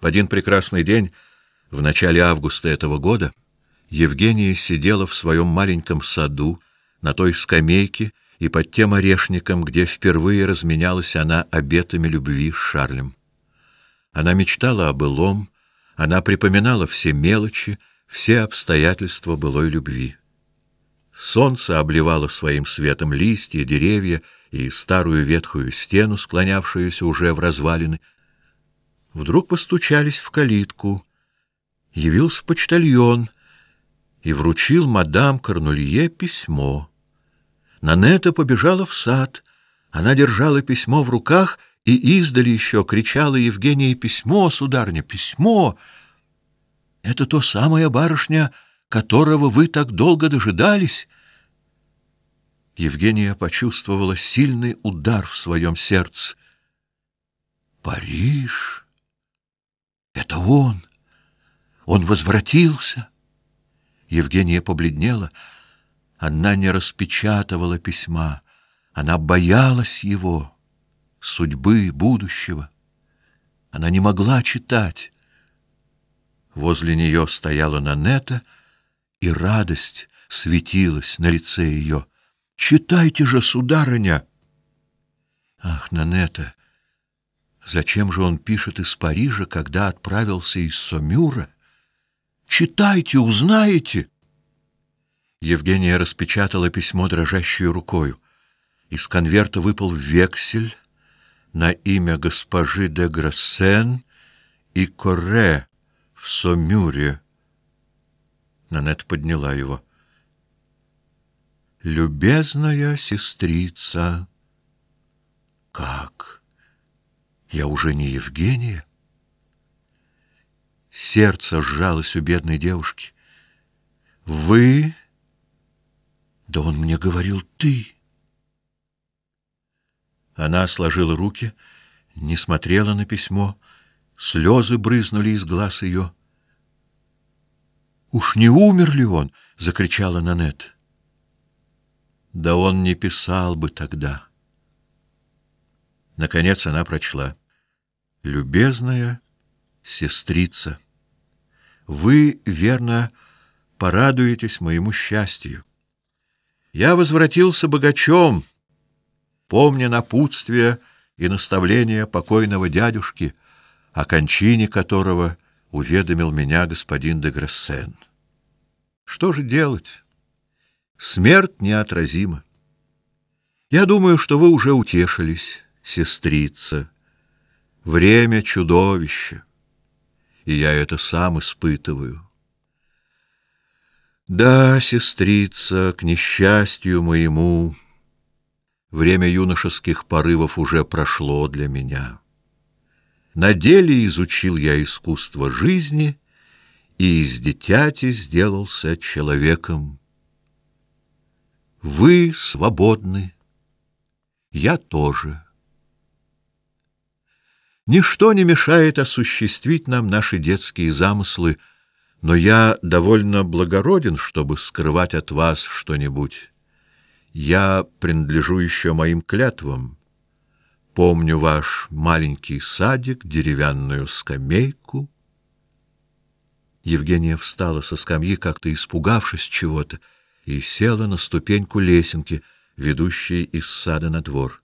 В один прекрасный день, в начале августа этого года, Евгения сидела в своем маленьком саду, на той скамейке и под тем орешником, где впервые разменялась она обетами любви с Шарлем. Она мечтала о былом, она припоминала все мелочи, все обстоятельства былой любви. Солнце обливало своим светом листья, деревья и старую ветхую стену, склонявшуюся уже в развалины. Вдруг постучались в калитку. Явился почтальон и вручил мадам Корнулье письмо. Нанета побежала в сад. Она держала письмо в руках и издали еще кричала Евгения «Письмо, сударня, письмо!» «Это то самое барышня, которого вы так долго дожидались?» Евгения почувствовала сильный удар в своем сердце. «Париж! Он! Он возвратился!» Евгения побледнела. Она не распечатывала письма. Она боялась его, судьбы, будущего. Она не могла читать. Возле нее стояла Нанета, и радость светилась на лице ее. «Читайте же, сударыня!» «Ах, Нанета, зачем же он пишет из Парижа, когда отправился из Сомюра?» Читайте, узнаете. Евгения распечатала письмо дрожащей рукой. Из конверта выпал вексель на имя госпожи де Грассен и Корре в Сомюре. Нанет подняла его. Любезная сестрица. Как? Я уже не Евгения? Сердце сжалось у бедной девушки. Вы? Да он мне говорил ты. Она сложила руки, не смотрела на письмо, слезы брызнули из глаз ее. Уж не умер ли он? закричала Нанет. Да он не писал бы тогда. Наконец она прочла: "Любезная сестрица" вы, верно, порадуетесь моему счастью. Я возвратился богачом, помня напутствие и наставления покойного дядюшки, о кончине которого уведомил меня господин де Грессен. Что же делать? Смерть неотразима. Я думаю, что вы уже утешились, сестрица. Время чудовище и я это сам испытываю. Да, сестрица, к несчастью моему, время юношеских порывов уже прошло для меня. На деле изучил я искусство жизни и из дитяти сделался человеком. Вы свободны, я тоже. Ничто не мешает осуществить нам наши детские замыслы, но я довольно благороден, чтобы скрывать от вас что-нибудь. Я принадлежу еще моим клятвам. Помню ваш маленький садик, деревянную скамейку. Евгения встала со скамьи, как-то испугавшись чего-то, и села на ступеньку лесенки, ведущей из сада на двор.